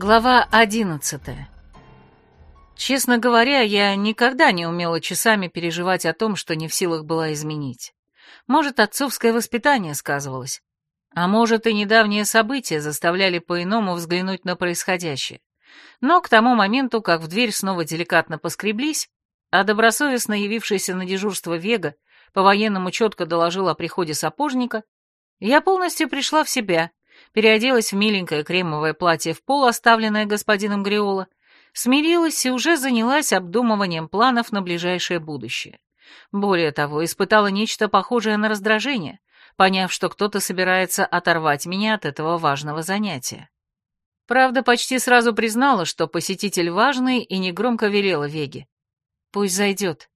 Глава одиннадцатая. Честно говоря, я никогда не умела часами переживать о том, что не в силах была изменить. Может, отцовское воспитание сказывалось. А может, и недавние события заставляли по-иному взглянуть на происходящее. Но к тому моменту, как в дверь снова деликатно поскреблись, а добросовестно явившийся на дежурство Вега по-военному четко доложил о приходе сапожника, я полностью пришла в себя, переоделась в миленькое кремовое платье в пол, оставленное господином Гриола, смирилась и уже занялась обдумыванием планов на ближайшее будущее. Более того, испытала нечто похожее на раздражение, поняв, что кто-то собирается оторвать меня от этого важного занятия. Правда, почти сразу признала, что посетитель важный, и негромко велела Веге. «Пусть зайдет».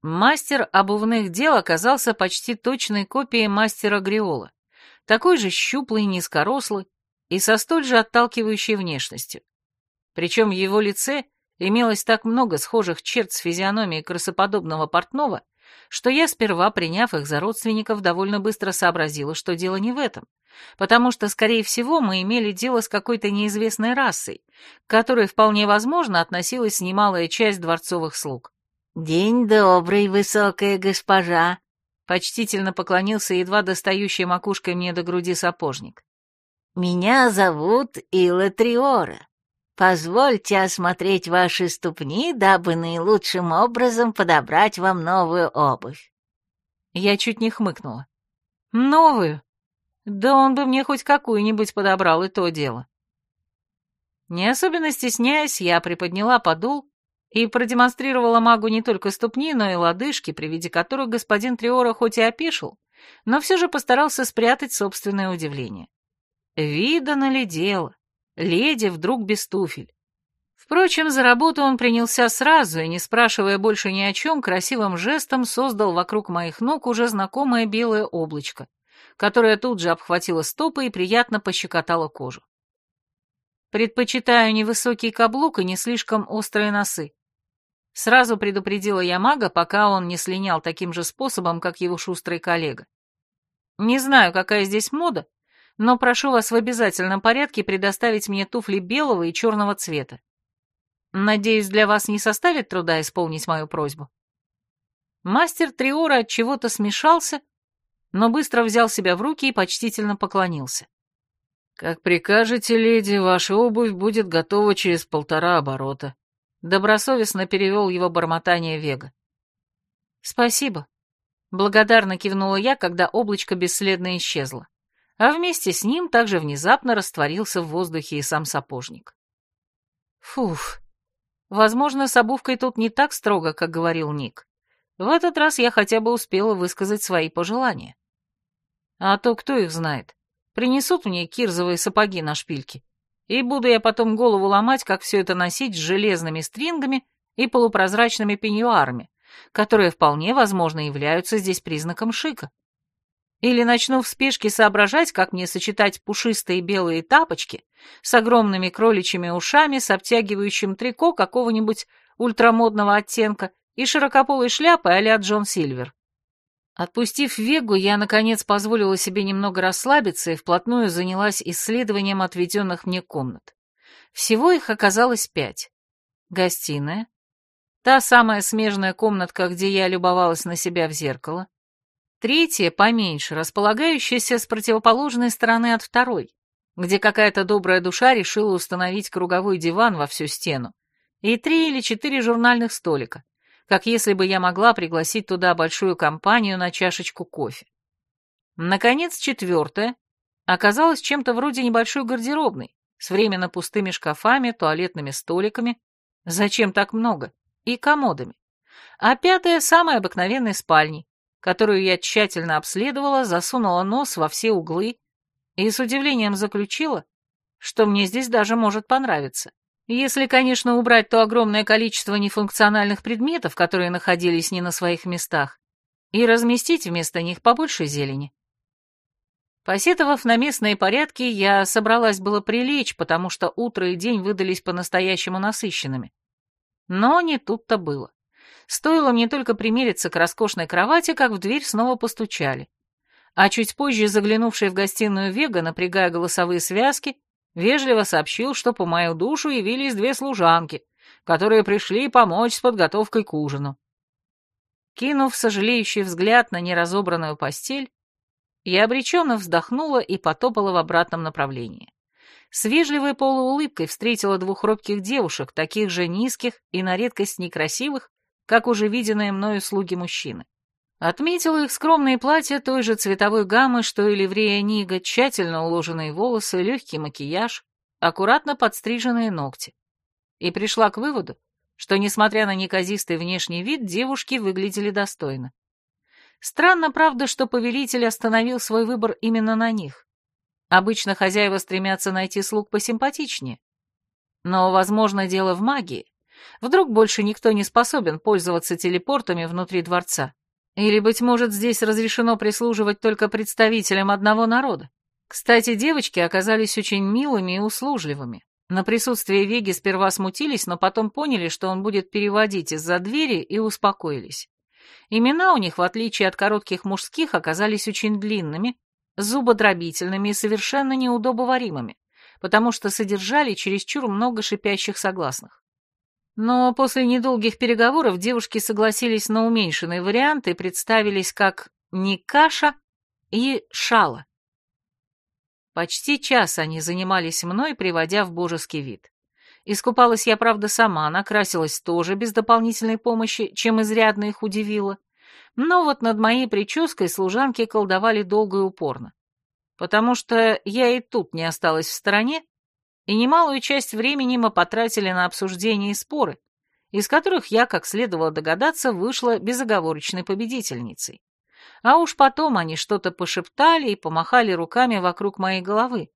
Мастер обувных дел оказался почти точной копией мастера Гриола, такой же щуплый, низкорослый и со столь же отталкивающей внешностью. Причем в его лице имелось так много схожих черт с физиономией красоподобного портного, что я, сперва приняв их за родственников, довольно быстро сообразила, что дело не в этом, потому что, скорее всего, мы имели дело с какой-то неизвестной расой, к которой вполне возможно относилась немалая часть дворцовых слуг. «День добрый, высокая госпожа!» — почтительно поклонился едва достающий макушкой мне до груди сапожник. «Меня зовут Илла Триора. Позвольте осмотреть ваши ступни, дабы наилучшим образом подобрать вам новую обувь. Я чуть не хмыкнула. Новую? Да он бы мне хоть какую-нибудь подобрал, и то дело. Не особенно стесняясь, я приподняла подул и продемонстрировала магу не только ступни, но и лодыжки, при виде которых господин Триора хоть и опешил, но все же постарался спрятать собственное удивление. Видано ли дело? леди вдруг без туфель. Впрочем, за работу он принялся сразу и, не спрашивая больше ни о чем, красивым жестом создал вокруг моих ног уже знакомое белое облачко, которое тут же обхватило стопы и приятно пощекотало кожу. Предпочитаю невысокий каблук и не слишком острые носы. Сразу предупредила я мага, пока он не слинял таким же способом, как его шустрый коллега. Не знаю, какая здесь мода, но прошу вас в обязательном порядке предоставить мне туфли белого и черного цвета. Надеюсь, для вас не составит труда исполнить мою просьбу. Мастер Триора от чего-то смешался, но быстро взял себя в руки и почтительно поклонился. «Как прикажете, леди, ваша обувь будет готова через полтора оборота», — добросовестно перевел его бормотание Вега. «Спасибо», — благодарно кивнула я, когда облачко бесследно исчезло а вместе с ним также внезапно растворился в воздухе и сам сапожник. Фуф, возможно, с обувкой тут не так строго, как говорил Ник. В этот раз я хотя бы успела высказать свои пожелания. А то кто их знает. Принесут мне кирзовые сапоги на шпильке, и буду я потом голову ломать, как все это носить с железными стрингами и полупрозрачными пеньюарами, которые вполне возможно являются здесь признаком шика. Или начну в спешке соображать, как мне сочетать пушистые белые тапочки с огромными кроличьими ушами, с обтягивающим трико какого-нибудь ультрамодного оттенка и широкополой шляпой а Джон Сильвер. Отпустив Вегу, я, наконец, позволила себе немного расслабиться и вплотную занялась исследованием отведенных мне комнат. Всего их оказалось пять. Гостиная, та самая смежная комнатка, где я любовалась на себя в зеркало, Третья, поменьше, располагающаяся с противоположной стороны от второй, где какая-то добрая душа решила установить круговой диван во всю стену, и три или четыре журнальных столика, как если бы я могла пригласить туда большую компанию на чашечку кофе. Наконец, четвертая оказалась чем-то вроде небольшой гардеробной, с временно пустыми шкафами, туалетными столиками, зачем так много, и комодами. А пятая — самой обыкновенной спальней, которую я тщательно обследовала, засунула нос во все углы и с удивлением заключила, что мне здесь даже может понравиться. Если, конечно, убрать то огромное количество нефункциональных предметов, которые находились не на своих местах, и разместить вместо них побольше зелени. Посетовав на местные порядки, я собралась было прилечь, потому что утро и день выдались по-настоящему насыщенными. Но не тут-то было. Стоило мне только примериться к роскошной кровати, как в дверь снова постучали. А чуть позже заглянувший в гостиную Вега, напрягая голосовые связки, Вежливо сообщил, что по мою душу явились две служанки, которые пришли помочь с подготовкой к ужину. Кинув сожалеющий взгляд на неразобранную постель, я обреченно вздохнула и потопала в обратном направлении. С вежливой полуулыбкой встретила двух робких девушек, таких же низких и на редкость некрасивых, как уже виденные мною слуги мужчины. Отметила их скромные платья той же цветовой гаммы, что и ливрея Нига, тщательно уложенные волосы, легкий макияж, аккуратно подстриженные ногти. И пришла к выводу, что, несмотря на неказистый внешний вид, девушки выглядели достойно. Странно, правда, что повелитель остановил свой выбор именно на них. Обычно хозяева стремятся найти слуг посимпатичнее. Но, возможно, дело в магии. Вдруг больше никто не способен пользоваться телепортами внутри дворца. Или, быть может, здесь разрешено прислуживать только представителям одного народа. Кстати, девочки оказались очень милыми и услужливыми. На присутствие Веги сперва смутились, но потом поняли, что он будет переводить из-за двери, и успокоились. Имена у них, в отличие от коротких мужских, оказались очень длинными, зубодробительными и совершенно неудобоваримыми, потому что содержали чересчур много шипящих согласных. Но после недолгих переговоров девушки согласились на уменьшенный вариант и представились как Никаша и Шала. Почти час они занимались мной, приводя в божеский вид. Искупалась я, правда, сама, накрасилась тоже без дополнительной помощи, чем изрядно их удивило. Но вот над моей прической служанки колдовали долго и упорно. Потому что я и тут не осталась в стороне, и немалую часть времени мы потратили на обсуждение и споры, из которых я, как следовало догадаться, вышла безоговорочной победительницей. А уж потом они что-то пошептали и помахали руками вокруг моей головы,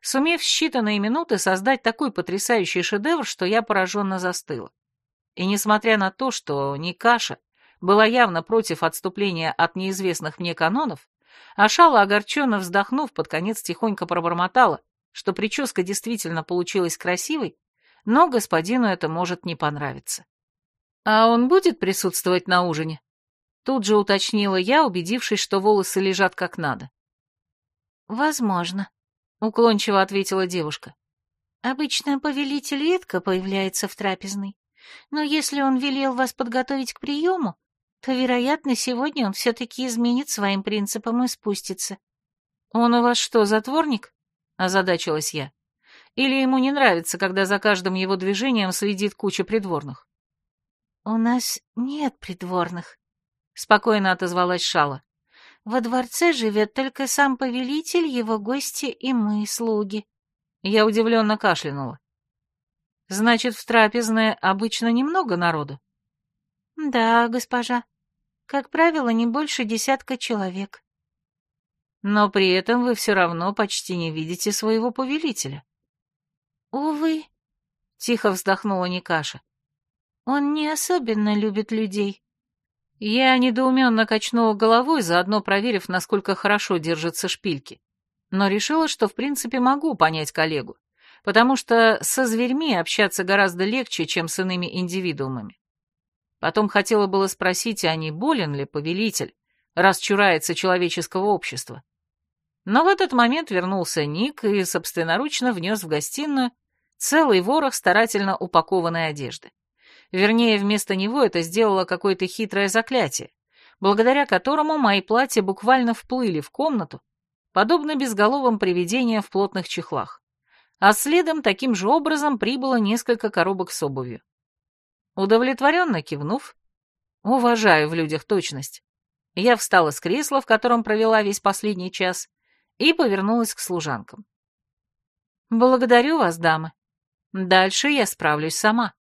сумев считанные минуты создать такой потрясающий шедевр, что я пораженно застыла. И несмотря на то, что Никаша была явно против отступления от неизвестных мне канонов, Ашала, огорченно вздохнув, под конец тихонько пробормотала, что прическа действительно получилась красивой, но господину это может не понравиться. «А он будет присутствовать на ужине?» Тут же уточнила я, убедившись, что волосы лежат как надо. «Возможно», — уклончиво ответила девушка. «Обычно повелитель редко появляется в трапезной, но если он велел вас подготовить к приему, то, вероятно, сегодня он все-таки изменит своим принципам и спустится». «Он у вас что, затворник?» — озадачилась я. «Или ему не нравится, когда за каждым его движением следит куча придворных?» «У нас нет придворных», спокойно отозвалась Шала. Во дворце живет только сам повелитель, его гости и мы, слуги. Я удивленно кашлянула. Значит, в трапезное обычно немного народу? Да, госпожа. Как правило, не больше десятка человек. Но при этом вы все равно почти не видите своего повелителя. Увы, тихо вздохнула Никаша. Он не особенно любит людей. Я недоуменно качнула головой, заодно проверив, насколько хорошо держатся шпильки. Но решила, что в принципе могу понять коллегу, потому что со зверьми общаться гораздо легче, чем с иными индивидуумами. Потом хотела было спросить, а не болен ли повелитель, раз чурается человеческого общества. Но в этот момент вернулся Ник и собственноручно внес в гостиную целый ворох старательно упакованной одежды. Вернее, вместо него это сделало какое-то хитрое заклятие, благодаря которому мои платья буквально вплыли в комнату, подобно безголовым привидениям в плотных чехлах. А следом таким же образом прибыло несколько коробок с обувью. Удовлетворенно кивнув, уважаю в людях точность, я встала с кресла, в котором провела весь последний час, и повернулась к служанкам. «Благодарю вас, дамы. Дальше я справлюсь сама».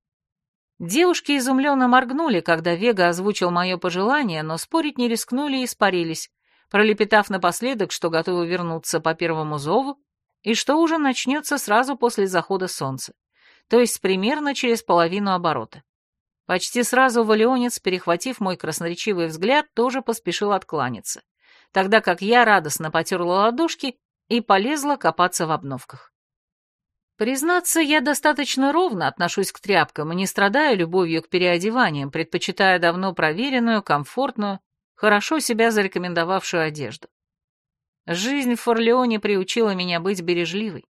Девушки изумленно моргнули, когда Вега озвучил мое пожелание, но спорить не рискнули и испарились, пролепетав напоследок, что готовы вернуться по первому зову, и что ужин начнется сразу после захода солнца, то есть примерно через половину оборота. Почти сразу валионец, перехватив мой красноречивый взгляд, тоже поспешил откланяться, тогда как я радостно потерла ладошки и полезла копаться в обновках. Признаться, я достаточно ровно отношусь к тряпкам и не страдаю любовью к переодеваниям, предпочитая давно проверенную, комфортную, хорошо себя зарекомендовавшую одежду. Жизнь в Форлеоне приучила меня быть бережливой.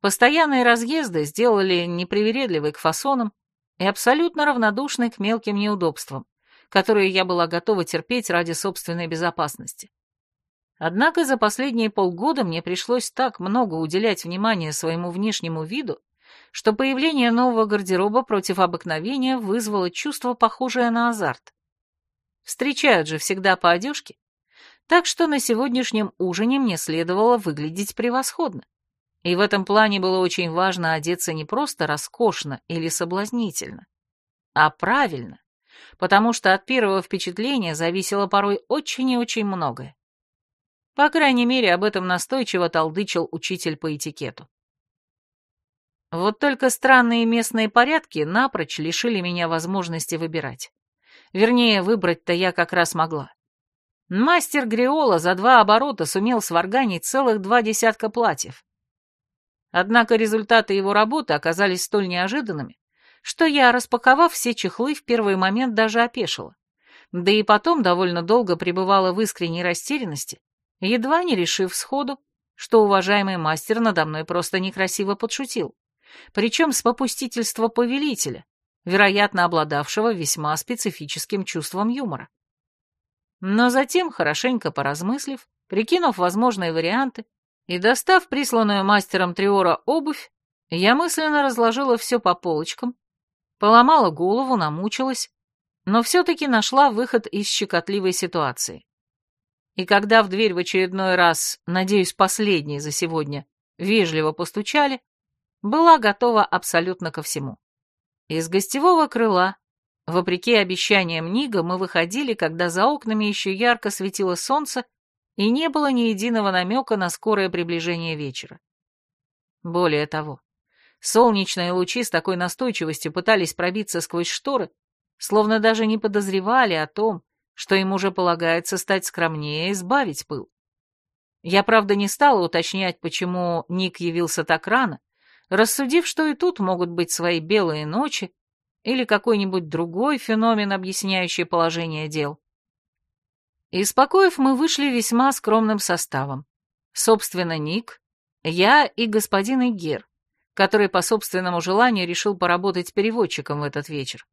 Постоянные разъезды сделали непривередливой к фасонам и абсолютно равнодушной к мелким неудобствам, которые я была готова терпеть ради собственной безопасности. Однако за последние полгода мне пришлось так много уделять внимания своему внешнему виду, что появление нового гардероба против обыкновения вызвало чувство, похожее на азарт. Встречают же всегда по одежке, так что на сегодняшнем ужине мне следовало выглядеть превосходно. И в этом плане было очень важно одеться не просто роскошно или соблазнительно, а правильно, потому что от первого впечатления зависело порой очень и очень многое. По крайней мере, об этом настойчиво толдычил учитель по этикету. Вот только странные местные порядки напрочь лишили меня возможности выбирать. Вернее, выбрать-то я как раз могла. Мастер Гриола за два оборота сумел сварганить целых два десятка платьев. Однако результаты его работы оказались столь неожиданными, что я, распаковав все чехлы, в первый момент даже опешила. Да и потом довольно долго пребывала в искренней растерянности, едва не решив сходу, что уважаемый мастер надо мной просто некрасиво подшутил, причем с попустительства повелителя, вероятно, обладавшего весьма специфическим чувством юмора. Но затем, хорошенько поразмыслив, прикинув возможные варианты и достав присланную мастером Триора обувь, я мысленно разложила все по полочкам, поломала голову, намучилась, но все-таки нашла выход из щекотливой ситуации и когда в дверь в очередной раз, надеюсь, последний за сегодня, вежливо постучали, была готова абсолютно ко всему. Из гостевого крыла, вопреки обещаниям Нига, мы выходили, когда за окнами еще ярко светило солнце, и не было ни единого намека на скорое приближение вечера. Более того, солнечные лучи с такой настойчивостью пытались пробиться сквозь шторы, словно даже не подозревали о том, что им уже полагается стать скромнее и сбавить пыл. Я, правда, не стала уточнять, почему Ник явился так рано, рассудив, что и тут могут быть свои белые ночи или какой-нибудь другой феномен, объясняющий положение дел. Из покоев мы вышли весьма скромным составом. Собственно, Ник, я и господин Игер, который по собственному желанию решил поработать переводчиком в этот вечер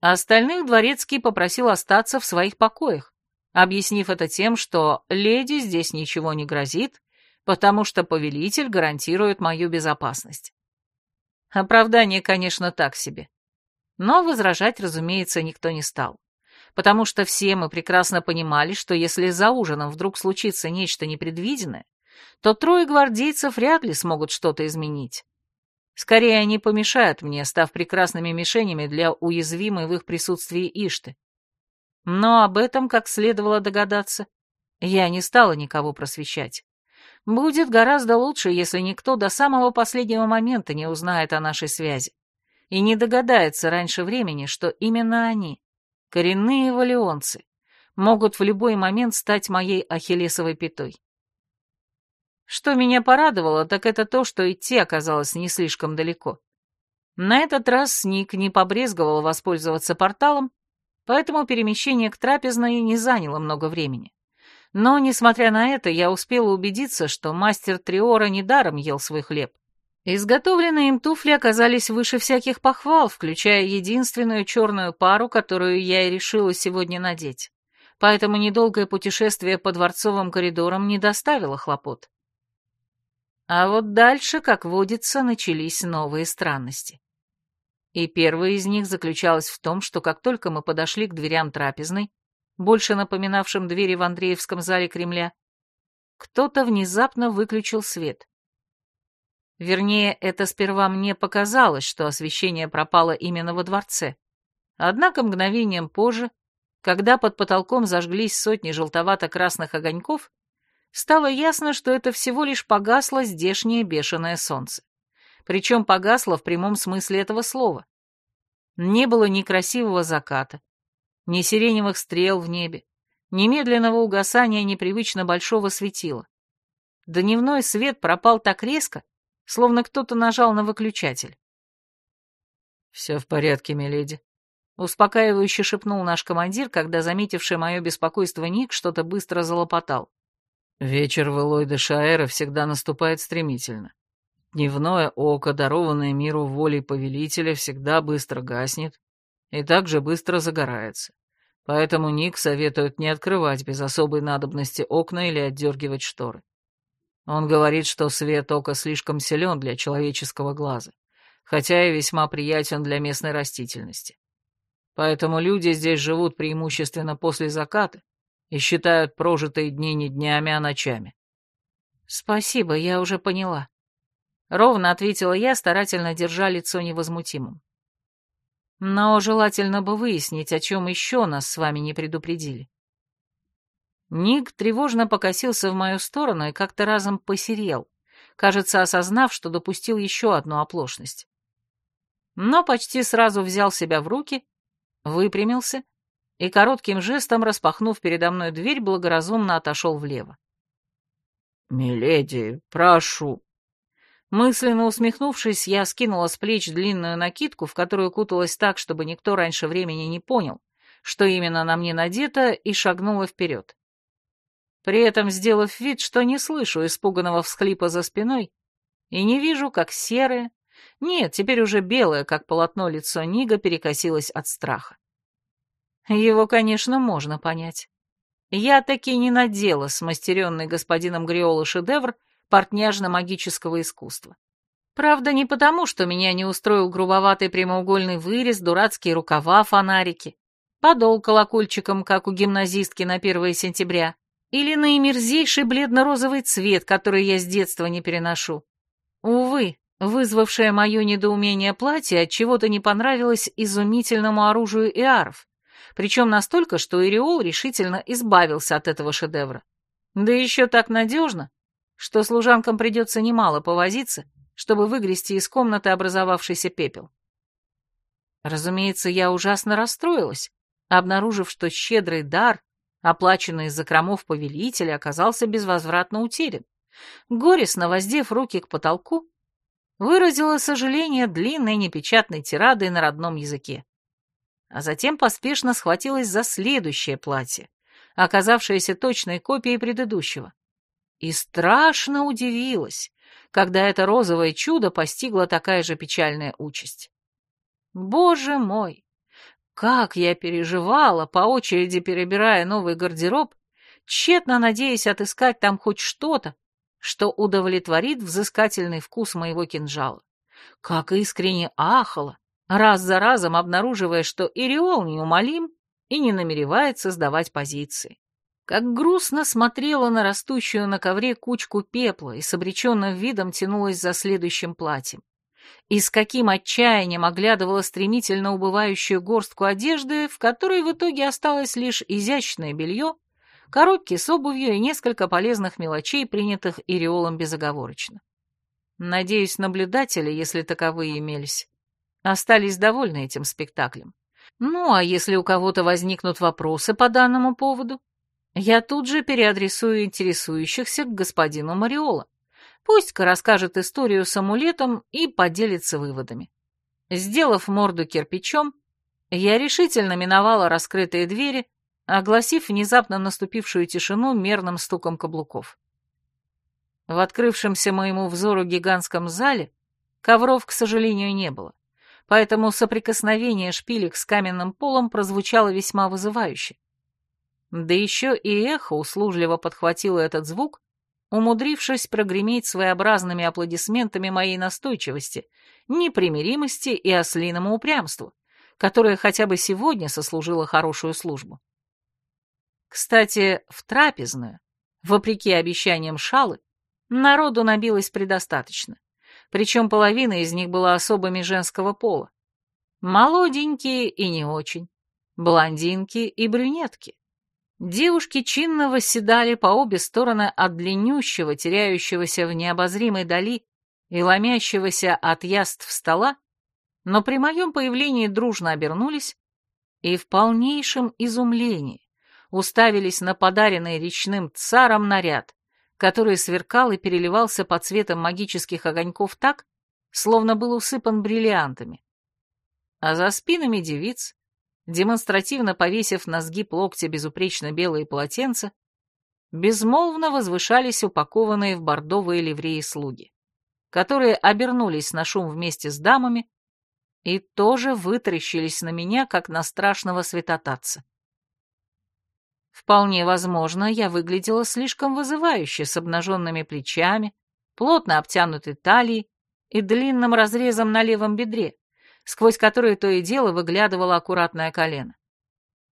остальных дворецкий попросил остаться в своих покоях, объяснив это тем, что леди здесь ничего не грозит, потому что повелитель гарантирует мою безопасность. Оправдание, конечно, так себе. Но возражать, разумеется, никто не стал, потому что все мы прекрасно понимали, что если за ужином вдруг случится нечто непредвиденное, то трое гвардейцев вряд ли смогут что-то изменить. Скорее, они помешают мне, став прекрасными мишенями для уязвимой в их присутствии Ишты. Но об этом, как следовало догадаться, я не стала никого просвещать. Будет гораздо лучше, если никто до самого последнего момента не узнает о нашей связи и не догадается раньше времени, что именно они, коренные валионцы, могут в любой момент стать моей ахиллесовой пятой. Что меня порадовало, так это то, что идти оказалось не слишком далеко. На этот раз Ник не побрезговал воспользоваться порталом, поэтому перемещение к трапезной не заняло много времени. Но, несмотря на это, я успела убедиться, что мастер Триора недаром ел свой хлеб. Изготовленные им туфли оказались выше всяких похвал, включая единственную черную пару, которую я и решила сегодня надеть. Поэтому недолгое путешествие по дворцовым коридорам не доставило хлопот. А вот дальше, как водится, начались новые странности. И первая из них заключалась в том, что как только мы подошли к дверям трапезной, больше напоминавшим двери в Андреевском зале Кремля, кто-то внезапно выключил свет. Вернее, это сперва мне показалось, что освещение пропало именно во дворце. Однако мгновением позже, когда под потолком зажглись сотни желтовато-красных огоньков, стало ясно, что это всего лишь погасло здешнее бешеное солнце. Причем погасло в прямом смысле этого слова. Не было ни красивого заката, ни сиреневых стрел в небе, ни медленного угасания непривычно большого светила. Дневной свет пропал так резко, словно кто-то нажал на выключатель. «Все в порядке, миледи», — успокаивающе шепнул наш командир, когда, заметивший мое беспокойство Ник, что-то быстро залопотал. Вечер в Элойде Шаэра всегда наступает стремительно. Дневное око, дарованное миру волей повелителя, всегда быстро гаснет и также быстро загорается. Поэтому Ник советует не открывать без особой надобности окна или отдергивать шторы. Он говорит, что свет ока слишком силен для человеческого глаза, хотя и весьма приятен для местной растительности. Поэтому люди здесь живут преимущественно после заката и считают прожитые дни не днями, а ночами. «Спасибо, я уже поняла», — ровно ответила я, старательно держа лицо невозмутимым. Но желательно бы выяснить, о чем еще нас с вами не предупредили. Ник тревожно покосился в мою сторону и как-то разом посерел, кажется, осознав, что допустил еще одну оплошность. Но почти сразу взял себя в руки, выпрямился и коротким жестом, распахнув передо мной дверь, благоразумно отошел влево. «Миледи, прошу», Мысленно усмехнувшись, я скинула с плеч длинную накидку, в которую куталась так, чтобы никто раньше времени не понял, что именно на мне надето, и шагнула вперед. При этом сделав вид, что не слышу испуганного всхлипа за спиной, и не вижу, как серое, нет, теперь уже белое, как полотно лицо Нига, перекосилось от страха. Его, конечно, можно понять. Я таки не надела смастеренный господином Гриола шедевр портняжно-магического искусства. Правда, не потому, что меня не устроил грубоватый прямоугольный вырез, дурацкие рукава, фонарики, подол колокольчиком, как у гимназистки на 1 сентября, или наимерзейший бледно-розовый цвет, который я с детства не переношу. Увы, вызвавшее мое недоумение платье от чего то не понравилось изумительному оружию иаров, причем настолько, что Иреол решительно избавился от этого шедевра. Да еще так надежно, что служанкам придется немало повозиться, чтобы выгрести из комнаты образовавшийся пепел. Разумеется, я ужасно расстроилась, обнаружив, что щедрый дар, оплаченный из закромов повелителя, оказался безвозвратно утерян. Горестно воздев руки к потолку, выразила сожаление длинной непечатной тирадой на родном языке. А затем поспешно схватилась за следующее платье, оказавшееся точной копией предыдущего и страшно удивилась, когда это розовое чудо постигло такая же печальная участь. Боже мой! Как я переживала, по очереди перебирая новый гардероб, тщетно надеясь отыскать там хоть что-то, что удовлетворит взыскательный вкус моего кинжала. Как искренне ахала, раз за разом обнаруживая, что Ириол неумолим и не намеревается сдавать позиции как грустно смотрела на растущую на ковре кучку пепла и с обреченным видом тянулась за следующим платьем. И с каким отчаянием оглядывала стремительно убывающую горстку одежды, в которой в итоге осталось лишь изящное белье, коробки с обувью и несколько полезных мелочей, принятых Иреолом безоговорочно. Надеюсь, наблюдатели, если таковые имелись, остались довольны этим спектаклем. Ну, а если у кого-то возникнут вопросы по данному поводу, я тут же переадресую интересующихся к господину Мариола. Пусть-ка расскажет историю с амулетом и поделится выводами. Сделав морду кирпичом, я решительно миновала раскрытые двери, огласив внезапно наступившую тишину мерным стуком каблуков. В открывшемся моему взору гигантском зале ковров, к сожалению, не было, поэтому соприкосновение шпилек с каменным полом прозвучало весьма вызывающе. Да еще и эхо услужливо подхватило этот звук, умудрившись прогреметь своеобразными аплодисментами моей настойчивости, непримиримости и ослиному упрямству, которое хотя бы сегодня сослужило хорошую службу. Кстати, в трапезную, вопреки обещаниям Шалы, народу набилось предостаточно, причем половина из них была особыми женского пола. Молоденькие и не очень, блондинки и брюнетки. Девушки чинно восседали по обе стороны от длиннющего, теряющегося в необозримой дали и ломящегося от яств стола, но при моем появлении дружно обернулись и в полнейшем изумлении уставились на подаренный речным царом наряд, который сверкал и переливался под цветом магических огоньков так, словно был усыпан бриллиантами. А за спинами девиц демонстративно повесив на сгиб локтя безупречно белые полотенца, безмолвно возвышались упакованные в бордовые ливреи слуги. которые обернулись на шум вместе с дамами и тоже вытаращились на меня, как на страшного святотатца. Вполне возможно, я выглядела слишком вызывающе, с обнаженными плечами, плотно обтянутой талией и длинным разрезом на левом бедре, сквозь который то и дело выглядывало аккуратное колено.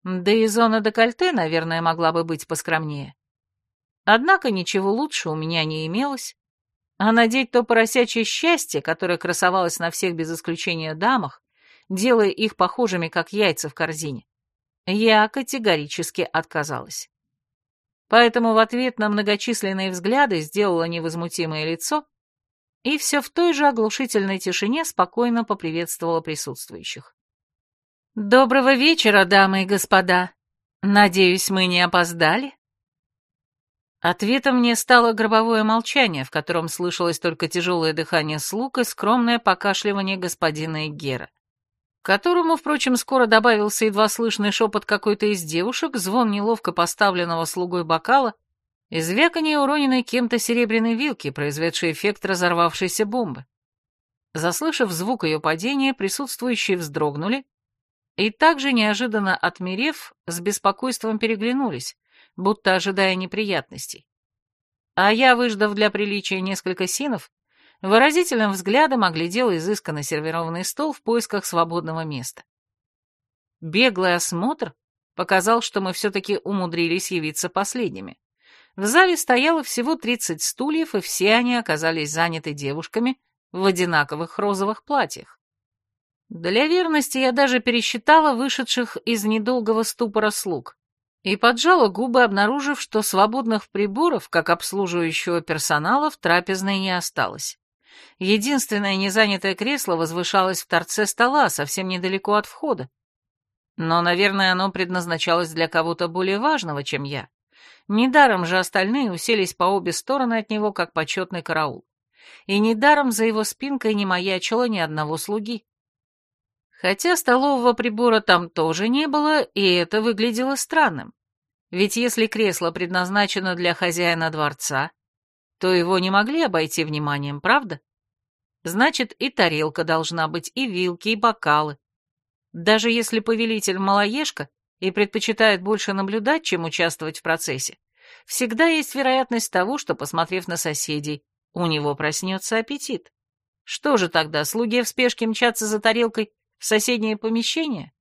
Да и зона декольте, наверное, могла бы быть поскромнее. Однако ничего лучше у меня не имелось, а надеть то поросячье счастье, которое красовалось на всех без исключения дамах, делая их похожими, как яйца в корзине, я категорически отказалась. Поэтому в ответ на многочисленные взгляды сделала невозмутимое лицо и все в той же оглушительной тишине спокойно поприветствовала присутствующих. «Доброго вечера, дамы и господа. Надеюсь, мы не опоздали?» Ответом мне стало гробовое молчание, в котором слышалось только тяжелое дыхание слуг и скромное покашливание господина Эгера которому, впрочем, скоро добавился едва слышный шепот какой-то из девушек, звон неловко поставленного слугой бокала и звяканье уроненной кем-то серебряной вилки, произведшей эффект разорвавшейся бомбы. Заслышав звук ее падения, присутствующие вздрогнули и также неожиданно отмерев, с беспокойством переглянулись, будто ожидая неприятностей. А я, выждав для приличия несколько синов, выразительным взглядом оглядел изысканно сервированный стол в поисках свободного места. Беглый осмотр показал, что мы все-таки умудрились явиться последними. В зале стояло всего 30 стульев, и все они оказались заняты девушками в одинаковых розовых платьях. Для верности я даже пересчитала вышедших из недолгого ступора слуг и поджала губы, обнаружив, что свободных приборов, как обслуживающего персонала, в трапезной не осталось. Единственное незанятое кресло возвышалось в торце стола, совсем недалеко от входа. Но, наверное, оно предназначалось для кого-то более важного, чем я. Недаром же остальные уселись по обе стороны от него, как почетный караул. И недаром за его спинкой не маячило ни одного слуги. Хотя столового прибора там тоже не было, и это выглядело странным. Ведь если кресло предназначено для хозяина дворца, то его не могли обойти вниманием, правда? Значит, и тарелка должна быть, и вилки, и бокалы. Даже если повелитель малоежка и предпочитает больше наблюдать, чем участвовать в процессе, всегда есть вероятность того, что, посмотрев на соседей, у него проснется аппетит. Что же тогда, слуги в спешке мчатся за тарелкой в соседнее помещение?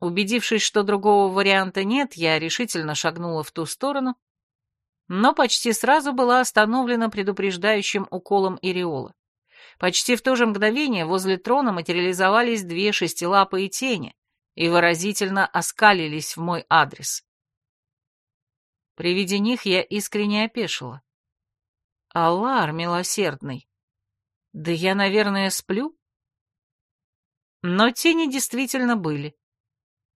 Убедившись, что другого варианта нет, я решительно шагнула в ту сторону, но почти сразу была остановлена предупреждающим уколом Ириола. Почти в то же мгновение возле трона материализовались две шестилапые тени и выразительно оскалились в мой адрес. При виде них я искренне опешила. Аллар милосердный. Да я, наверное, сплю? Но тени действительно были.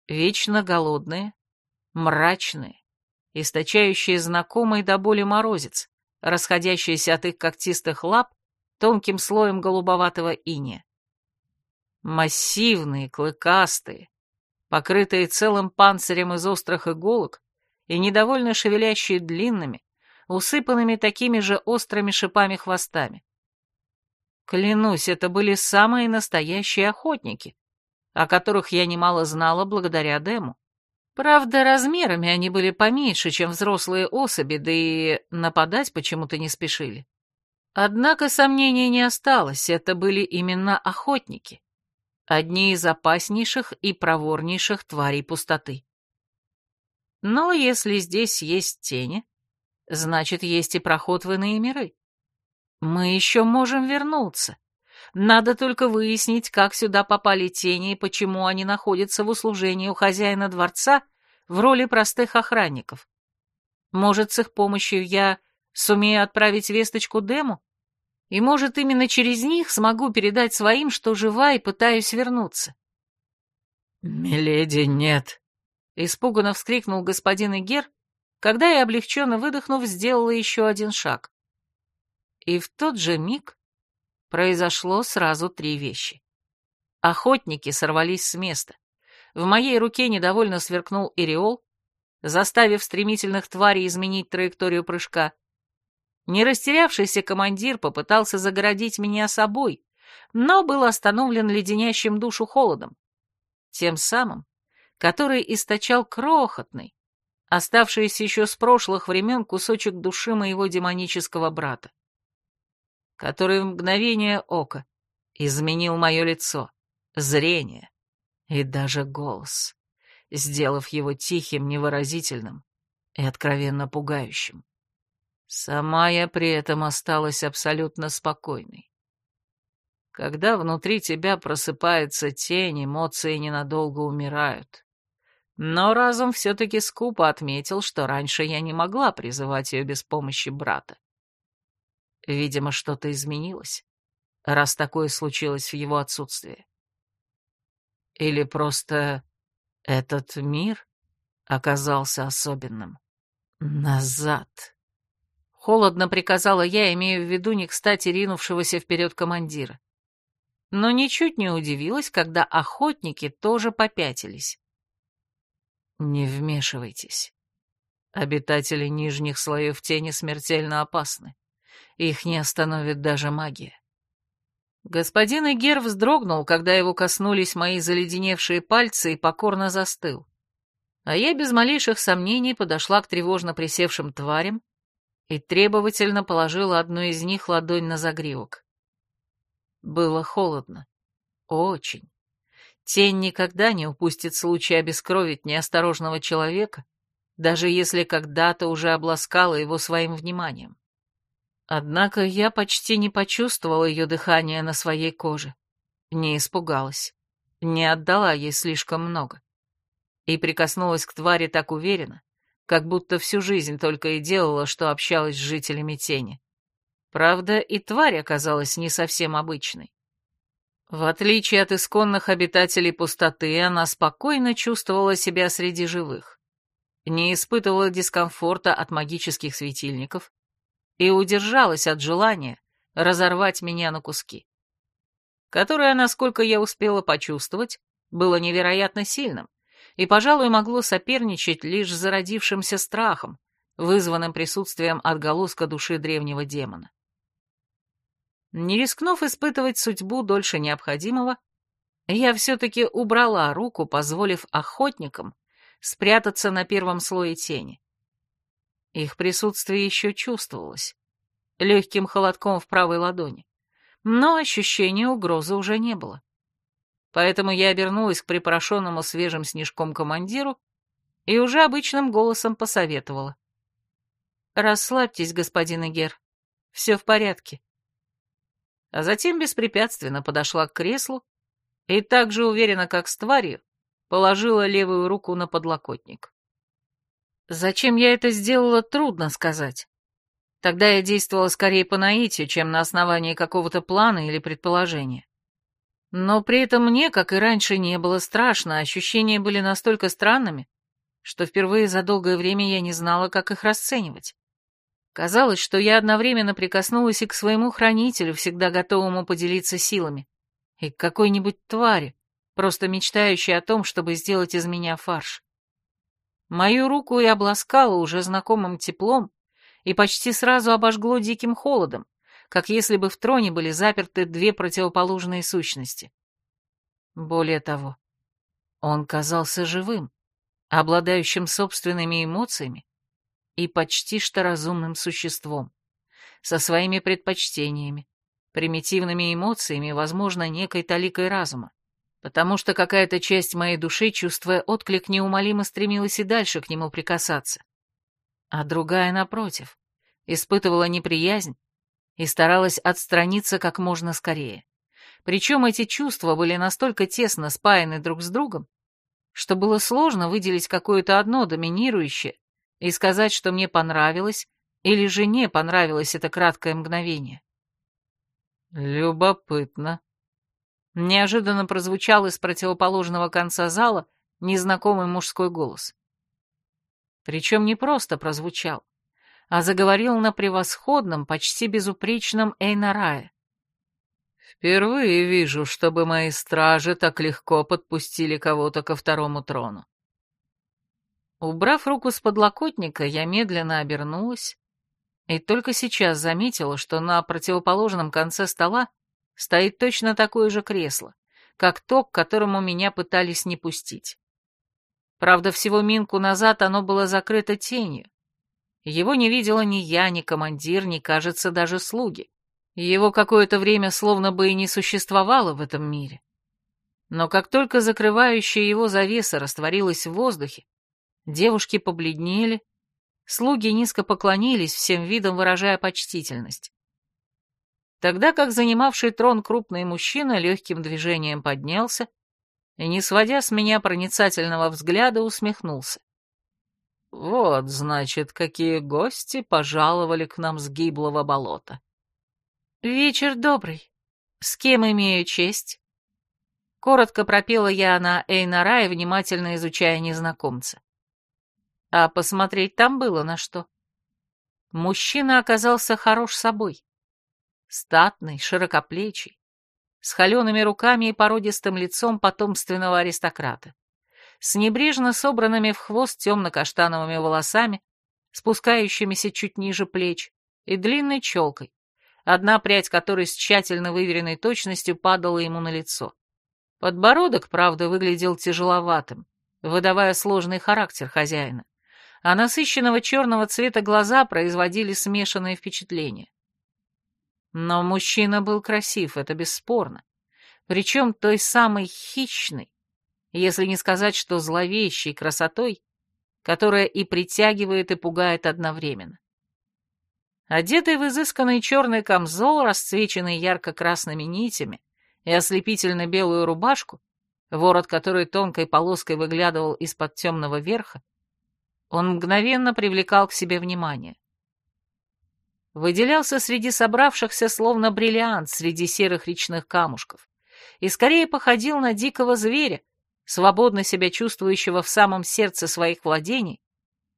Вечно голодные, мрачные, источающие знакомый до боли морозец, расходящийся от их когтистых лап тонким слоем голубоватого иния. Массивные, клыкастые, покрытые целым панцирем из острых иголок и недовольно шевелящие длинными, усыпанными такими же острыми шипами хвостами. Клянусь, это были самые настоящие охотники, о которых я немало знала благодаря Дему. Правда, размерами они были поменьше, чем взрослые особи, да и нападать почему-то не спешили. Однако сомнений не осталось, это были именно охотники. Одни из опаснейших и проворнейших тварей пустоты. Но если здесь есть тени, значит, есть и проход в иные миры. Мы еще можем вернуться. Надо только выяснить, как сюда попали тени и почему они находятся в услужении у хозяина дворца в роли простых охранников. Может, с их помощью я сумею отправить весточку Дему? И, может, именно через них смогу передать своим, что жива и пытаюсь вернуться. «Миледи, нет!» — испуганно вскрикнул господин Игер, когда я, облегченно выдохнув, сделала еще один шаг. И в тот же миг произошло сразу три вещи. Охотники сорвались с места. В моей руке недовольно сверкнул Иреол, заставив стремительных тварей изменить траекторию прыжка. Не растерявшийся командир попытался загородить меня собой, но был остановлен леденящим душу холодом. Тем самым, который источал крохотный, оставшийся еще с прошлых времен кусочек души моего демонического брата, который в мгновение ока изменил мое лицо, зрение и даже голос, сделав его тихим, невыразительным и откровенно пугающим. Сама я при этом осталась абсолютно спокойной. Когда внутри тебя просыпается тень, эмоции ненадолго умирают. Но разум все-таки скупо отметил, что раньше я не могла призывать ее без помощи брата. Видимо, что-то изменилось, раз такое случилось в его отсутствии. Или просто этот мир оказался особенным. Назад. Холодно приказала я, имея в виду не кстати ринувшегося вперед командира. Но ничуть не удивилась, когда охотники тоже попятились. Не вмешивайтесь. Обитатели нижних слоев тени смертельно опасны. Их не остановит даже магия. Господин Эгер вздрогнул, когда его коснулись мои заледеневшие пальцы и покорно застыл. А я без малейших сомнений подошла к тревожно присевшим тварям и требовательно положила одну из них ладонь на загривок. Было холодно. Очень. Тень никогда не упустит случай обескровить неосторожного человека, даже если когда-то уже обласкала его своим вниманием. Однако я почти не почувствовала ее дыхание на своей коже, не испугалась, не отдала ей слишком много. И прикоснулась к твари так уверенно, как будто всю жизнь только и делала, что общалась с жителями тени. Правда, и тварь оказалась не совсем обычной. В отличие от исконных обитателей пустоты, она спокойно чувствовала себя среди живых, не испытывала дискомфорта от магических светильников и удержалась от желания разорвать меня на куски, которое, насколько я успела почувствовать, было невероятно сильным и, пожалуй, могло соперничать лишь зародившимся страхом, вызванным присутствием отголоска души древнего демона. Не рискнув испытывать судьбу дольше необходимого, я все-таки убрала руку, позволив охотникам спрятаться на первом слое тени. Их присутствие еще чувствовалось, легким холодком в правой ладони, но ощущения угрозы уже не было. Поэтому я обернулась к припорошенному свежим снежком командиру и уже обычным голосом посоветовала. «Расслабьтесь, господин Игер, все в порядке а затем беспрепятственно подошла к креслу и так же уверенно, как с тварью, положила левую руку на подлокотник. Зачем я это сделала, трудно сказать. Тогда я действовала скорее по наитию, чем на основании какого-то плана или предположения. Но при этом мне, как и раньше, не было страшно, ощущения были настолько странными, что впервые за долгое время я не знала, как их расценивать. Казалось, что я одновременно прикоснулась и к своему хранителю, всегда готовому поделиться силами, и к какой-нибудь твари, просто мечтающей о том, чтобы сделать из меня фарш. Мою руку и обласкало уже знакомым теплом и почти сразу обожгло диким холодом, как если бы в троне были заперты две противоположные сущности. Более того, он казался живым, обладающим собственными эмоциями и почти что разумным существом, со своими предпочтениями, примитивными эмоциями, возможно, некой таликой разума, потому что какая-то часть моей души, чувствуя отклик, неумолимо стремилась и дальше к нему прикасаться. А другая, напротив, испытывала неприязнь и старалась отстраниться как можно скорее. Причем эти чувства были настолько тесно спаяны друг с другом, что было сложно выделить какое-то одно доминирующее и сказать, что мне понравилось, или жене понравилось это краткое мгновение. «Любопытно». Неожиданно прозвучал из противоположного конца зала незнакомый мужской голос. Причем не просто прозвучал, а заговорил на превосходном, почти безупречном Эйнарае. «Впервые вижу, чтобы мои стражи так легко подпустили кого-то ко второму трону. Убрав руку с подлокотника, я медленно обернулась И только сейчас заметила, что на противоположном конце стола стоит точно такое же кресло, как то, к которому меня пытались не пустить. Правда, всего минку назад оно было закрыто тенью. Его не видела ни я, ни командир, ни, кажется, даже слуги. Его какое-то время словно бы и не существовало в этом мире. Но как только закрывающая его завеса растворилась в воздухе, девушки побледнели, слуги низко поклонились, всем видом выражая почтительность. Тогда как занимавший трон крупный мужчина легким движением поднялся и, не сводя с меня проницательного взгляда, усмехнулся. «Вот, значит, какие гости пожаловали к нам с гиблого болота». «Вечер добрый. С кем имею честь?» Коротко пропела я на Эйнарае, внимательно изучая незнакомца. А посмотреть там было на что. Мужчина оказался хорош собой. Статный, широкоплечий, с холеными руками и породистым лицом потомственного аристократа, с небрежно собранными в хвост темно-каштановыми волосами, спускающимися чуть ниже плеч, и длинной челкой, одна прядь которой с тщательно выверенной точностью падала ему на лицо. Подбородок, правда, выглядел тяжеловатым, выдавая сложный характер хозяина, а насыщенного черного цвета глаза производили смешанное впечатление. Но мужчина был красив, это бесспорно. Причем той самой хищной, если не сказать, что зловещей красотой, которая и притягивает, и пугает одновременно. Одетый в изысканный черный камзол, расцвеченный ярко-красными нитями, и ослепительно белую рубашку, ворот которой тонкой полоской выглядывал из-под темного верха, он мгновенно привлекал к себе внимание выделялся среди собравшихся словно бриллиант среди серых речных камушков и скорее походил на дикого зверя, свободно себя чувствующего в самом сердце своих владений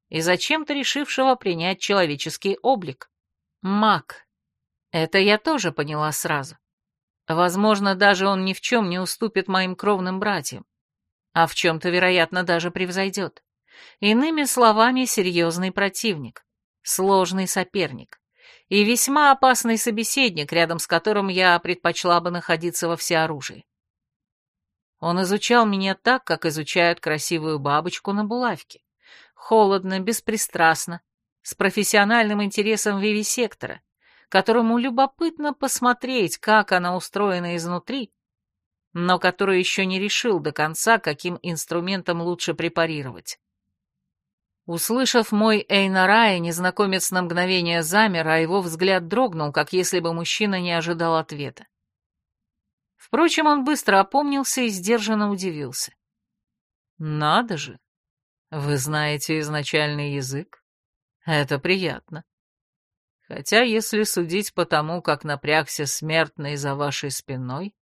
и зачем-то решившего принять человеческий облик. Маг. Это я тоже поняла сразу. Возможно, даже он ни в чем не уступит моим кровным братьям, а в чем-то, вероятно, даже превзойдет. Иными словами, серьезный противник, сложный соперник и весьма опасный собеседник, рядом с которым я предпочла бы находиться во всеоружии. Он изучал меня так, как изучают красивую бабочку на булавке. Холодно, беспристрастно, с профессиональным интересом вивисектора, которому любопытно посмотреть, как она устроена изнутри, но который еще не решил до конца, каким инструментом лучше препарировать. Услышав мой Эйнарай, незнакомец на мгновение замер, а его взгляд дрогнул, как если бы мужчина не ожидал ответа. Впрочем, он быстро опомнился и сдержанно удивился. «Надо же! Вы знаете изначальный язык? Это приятно. Хотя, если судить по тому, как напрягся смертный за вашей спиной,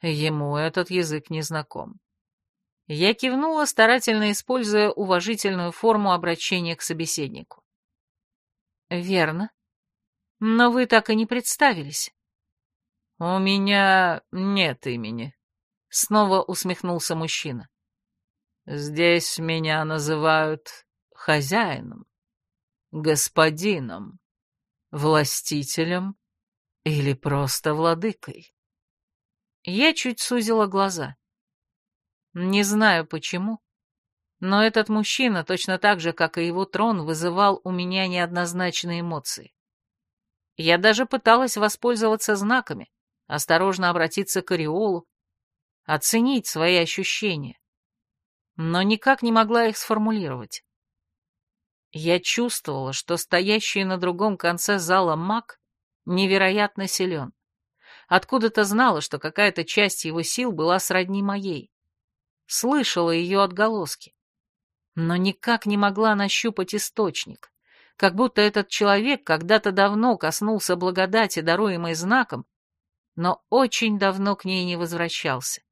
ему этот язык не знаком. Я кивнула, старательно используя уважительную форму обращения к собеседнику. «Верно. Но вы так и не представились». «У меня нет имени», — снова усмехнулся мужчина. «Здесь меня называют хозяином, господином, властителем или просто владыкой». Я чуть сузила глаза. Не знаю почему, но этот мужчина, точно так же, как и его трон, вызывал у меня неоднозначные эмоции. Я даже пыталась воспользоваться знаками, осторожно обратиться к Ореолу, оценить свои ощущения, но никак не могла их сформулировать. Я чувствовала, что стоящий на другом конце зала маг невероятно силен. Откуда-то знала, что какая-то часть его сил была сродни моей слышала ее отголоски, но никак не могла нащупать источник, как будто этот человек когда-то давно коснулся благодати, даруемой знаком, но очень давно к ней не возвращался.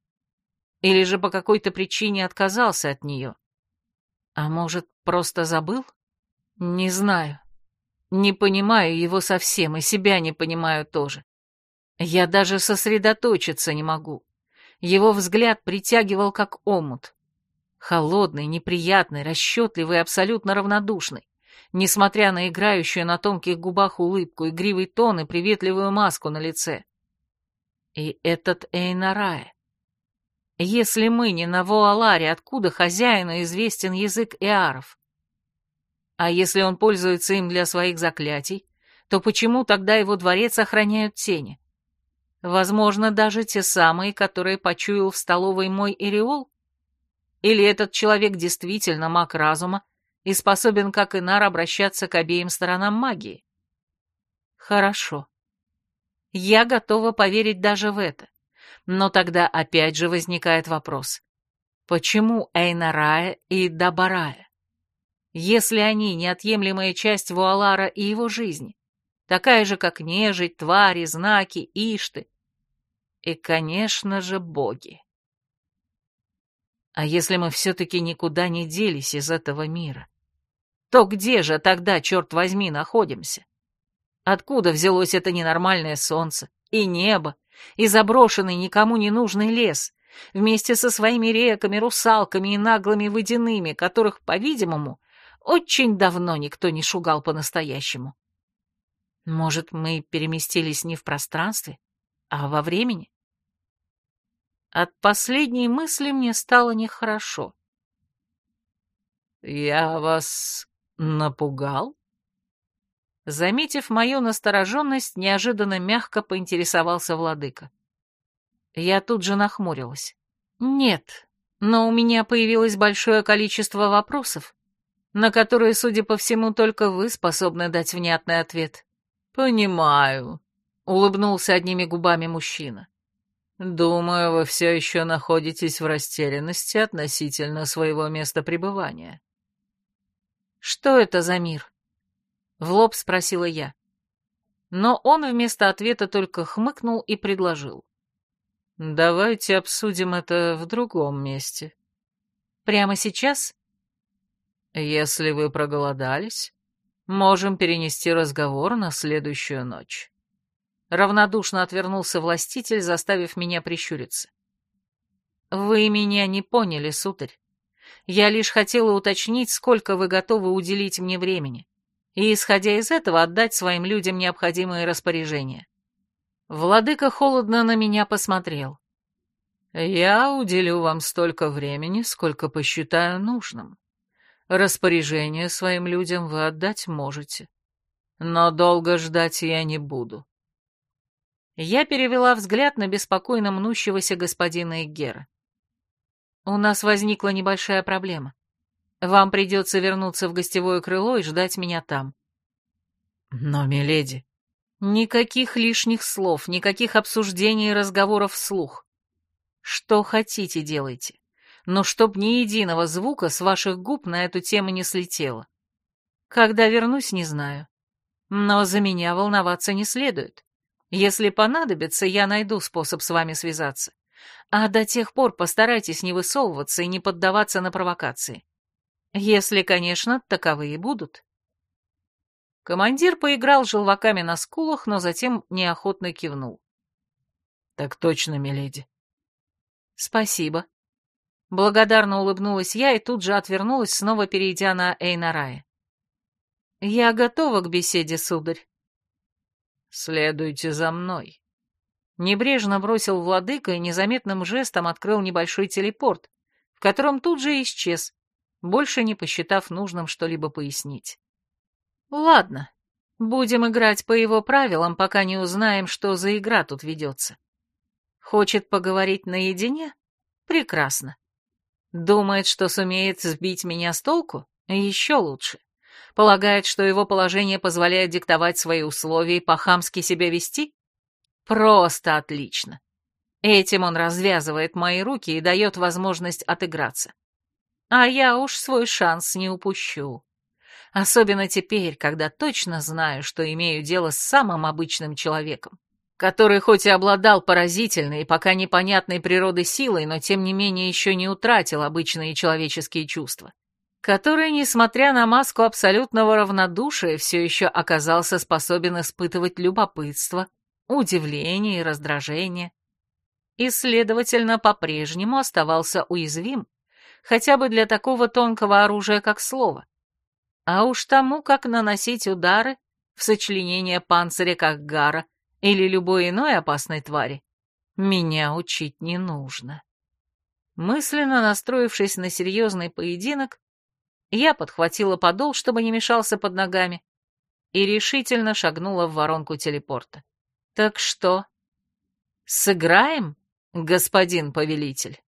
Или же по какой-то причине отказался от нее. А может, просто забыл? Не знаю. Не понимаю его совсем, и себя не понимаю тоже. Я даже сосредоточиться не могу. Его взгляд притягивал как омут. Холодный, неприятный, расчетливый, абсолютно равнодушный. несмотря на играющую на тонких губах улыбку, игривый тон и приветливую маску на лице. И этот Эйнарая. Если мы не на Вуаларе, откуда хозяину известен язык Эаров? А если он пользуется им для своих заклятий, то почему тогда его дворец охраняют тени? Возможно, даже те самые, которые почуял в столовой мой Иреол? Или этот человек действительно маг разума и способен, как Инар, обращаться к обеим сторонам магии? Хорошо. Я готова поверить даже в это. Но тогда опять же возникает вопрос. Почему Эйнарая и Дабарая? Если они неотъемлемая часть Вуалара и его жизни, такая же, как нежить, твари, знаки, ишты. И, конечно же, боги. А если мы все-таки никуда не делись из этого мира, то где же тогда, черт возьми, находимся? Откуда взялось это ненормальное солнце и небо, и заброшенный никому не нужный лес, вместе со своими реками, русалками и наглыми водяными, которых, по-видимому, очень давно никто не шугал по-настоящему. Может, мы переместились не в пространстве, а во времени? От последней мысли мне стало нехорошо. «Я вас напугал?» Заметив мою настороженность, неожиданно мягко поинтересовался владыка. Я тут же нахмурилась. «Нет, но у меня появилось большое количество вопросов, на которые, судя по всему, только вы способны дать внятный ответ». «Понимаю», — улыбнулся одними губами мужчина. «Думаю, вы все еще находитесь в растерянности относительно своего места пребывания». «Что это за мир?» В лоб спросила я. Но он вместо ответа только хмыкнул и предложил. «Давайте обсудим это в другом месте». «Прямо сейчас?» «Если вы проголодались, можем перенести разговор на следующую ночь». Равнодушно отвернулся властитель, заставив меня прищуриться. «Вы меня не поняли, сударь. Я лишь хотела уточнить, сколько вы готовы уделить мне времени и, исходя из этого, отдать своим людям необходимые распоряжения. Владыка холодно на меня посмотрел. «Я уделю вам столько времени, сколько посчитаю нужным. Распоряжение своим людям вы отдать можете, но долго ждать я не буду». Я перевела взгляд на беспокойно мнущегося господина Иггера. «У нас возникла небольшая проблема. Вам придется вернуться в гостевое крыло и ждать меня там. Но, миледи... Никаких лишних слов, никаких обсуждений и разговоров вслух. Что хотите, делайте. Но чтоб ни единого звука с ваших губ на эту тему не слетело. Когда вернусь, не знаю. Но за меня волноваться не следует. Если понадобится, я найду способ с вами связаться. А до тех пор постарайтесь не высовываться и не поддаваться на провокации. Если, конечно, таковые будут. Командир поиграл желваками на скулах, но затем неохотно кивнул. «Так точно, миледи». «Спасибо». Благодарно улыбнулась я и тут же отвернулась, снова перейдя на Эйнарая. «Я готова к беседе, сударь». «Следуйте за мной». Небрежно бросил владыка и незаметным жестом открыл небольшой телепорт, в котором тут же исчез, больше не посчитав нужным что-либо пояснить. «Ладно, будем играть по его правилам, пока не узнаем, что за игра тут ведется. Хочет поговорить наедине? Прекрасно. Думает, что сумеет сбить меня с толку? Еще лучше. Полагает, что его положение позволяет диктовать свои условия и по-хамски себя вести? Просто отлично. Этим он развязывает мои руки и дает возможность отыграться. А я уж свой шанс не упущу. Особенно теперь, когда точно знаю, что имею дело с самым обычным человеком, который хоть и обладал поразительной и пока непонятной природы силой, но тем не менее еще не утратил обычные человеческие чувства, который, несмотря на маску абсолютного равнодушия, все еще оказался способен испытывать любопытство, удивление и раздражение, и, следовательно, по-прежнему оставался уязвим хотя бы для такого тонкого оружия, как слово. А уж тому, как наносить удары в сочленение панциря как гара или любой иной опасной твари, меня учить не нужно. Мысленно настроившись на серьезный поединок, я подхватила подол, чтобы не мешался под ногами, и решительно шагнула в воронку телепорта. «Так что, сыграем, господин повелитель?»